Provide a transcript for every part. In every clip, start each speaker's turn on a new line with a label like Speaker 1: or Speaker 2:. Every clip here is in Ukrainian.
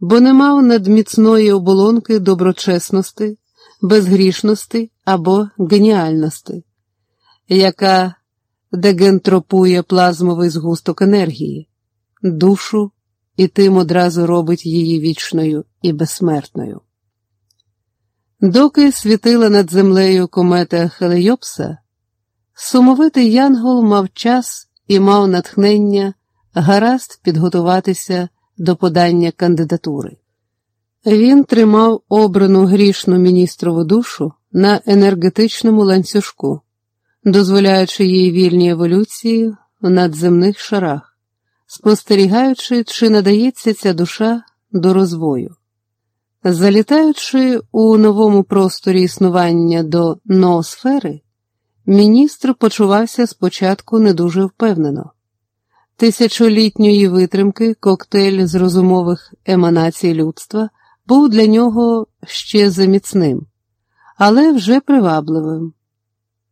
Speaker 1: бо не мав надміцної оболонки доброчесності, безгрішності або геніальності, яка дегентропує плазмовий згусток енергії, душу і тим одразу робить її вічною і безсмертною. Доки світила над землею комета Хелейопса, сумовитий Янгол мав час і мав натхнення гаразд підготуватися до подання кандидатури. Він тримав обрану грішну міністрову душу на енергетичному ланцюжку, дозволяючи їй вільній еволюції в надземних шарах, спостерігаючи, чи надається ця душа до розвою. Залітаючи у новому просторі існування до ноосфери, міністр почувався спочатку не дуже впевнено. Тисячолітньої витримки коктейль з розумових еманацій людства був для нього ще заміцним, але вже привабливим.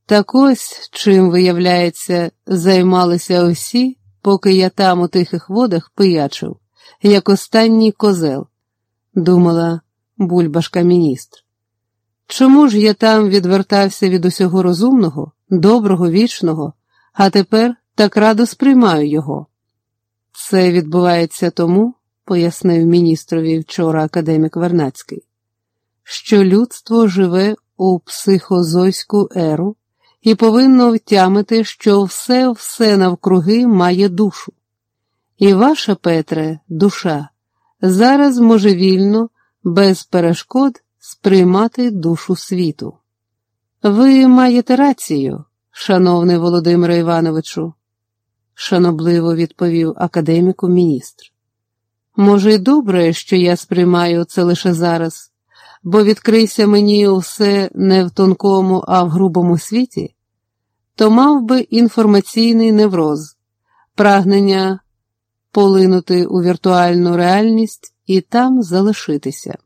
Speaker 1: Так ось, чим, виявляється, займалися усі, поки я там у тихих водах пиячив, як останній козел, думала бульбашка міністр. Чому ж я там відвертався від усього розумного, доброго, вічного, а тепер так радо сприймаю його? Це відбувається тому, пояснив міністрові вчора академік Вернацький, що людство живе у психозойську еру і повинно втямити, що все все навкруги має душу. І ваша, Петре, душа, зараз може вільно, без перешкод сприймати душу світу. Ви маєте рацію, шановний Володимире Івановичу, шанобливо відповів академіку міністр. Може, й добре, що я сприймаю це лише зараз, бо відкрийся мені усе не в тонкому, а в грубому світі, то мав би інформаційний невроз, прагнення полинути у віртуальну реальність і там залишитися.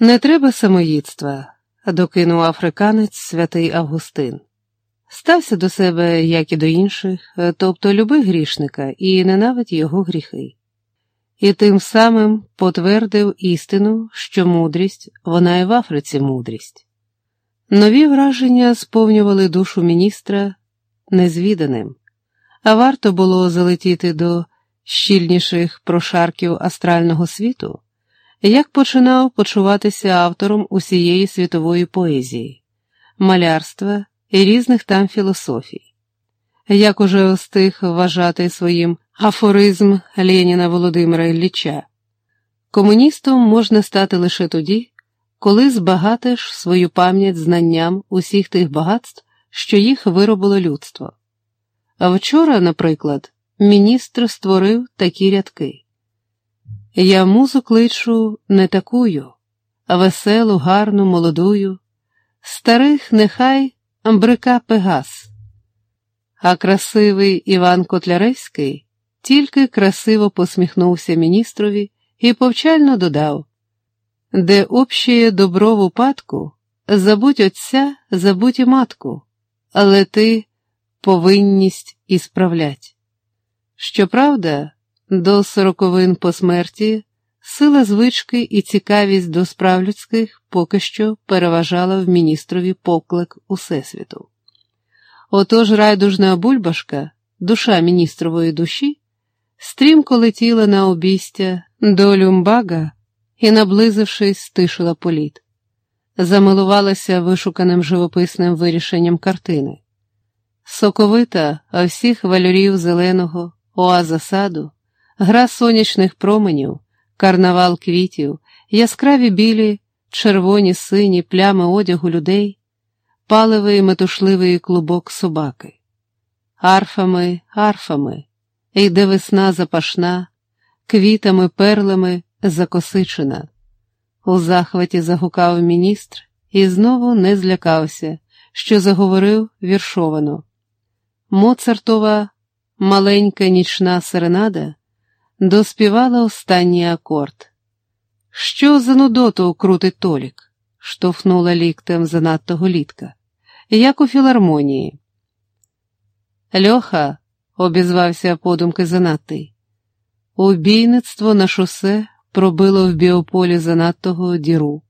Speaker 1: Не треба самоїдства, докинув африканець святий Августин. Стався до себе, як і до інших, тобто люби грішника і ненавидь його гріхи. І тим самим потвердив істину, що мудрість, вона і в Африці мудрість. Нові враження сповнювали душу міністра незвіданим, а варто було залетіти до щільніших прошарків астрального світу, як починав почуватися автором усієї світової поезії, малярства і різних там філософій, як уже встиг вважати своїм афоризм Леніна Володимира Ілліча. Комуністом можна стати лише тоді, коли збагатиш свою пам'ять знанням усіх тих багатств, що їх виробило людство. А вчора, наприклад, міністр створив такі рядки. Я музу кличу не такую, а веселу, гарну, молодую, старих нехай брика Пегас, а красивий Іван Котляревський тільки красиво посміхнувся міністрові і повчально додав де общее добро в упадку, забудь отця, забудь і матку, але ти повинність ісправлять. Щоправда, до сороковин по смерті сила звички і цікавість до справ людських поки що переважала в міністрові поклик Усесвіту. Отож райдужна бульбашка, душа міністрової душі, стрімко летіла на обійстя до Люмбага і, наблизившись, стишила політ, замилувалася вишуканим живописним вирішенням картини. Соковита, а всіх валюрів зеленого, оаза саду, гра сонячних променів, карнавал квітів, яскраві білі, червоні сині плями одягу людей, паливий метушливий клубок собаки, арфами, арфами, йде весна запашна, квітами, перлами закосичена. У захваті загукав міністр і знову не злякався, що заговорив віршовано. Моцартова маленька нічна серенада доспівала останній акорд. Що за нудоту крутить Толік? штовхнула ліктем занадто голітка, як у філармонії. Льоха, обізвався подумки занадтий, убійництво на шосе пробило в біополі занадтого діру.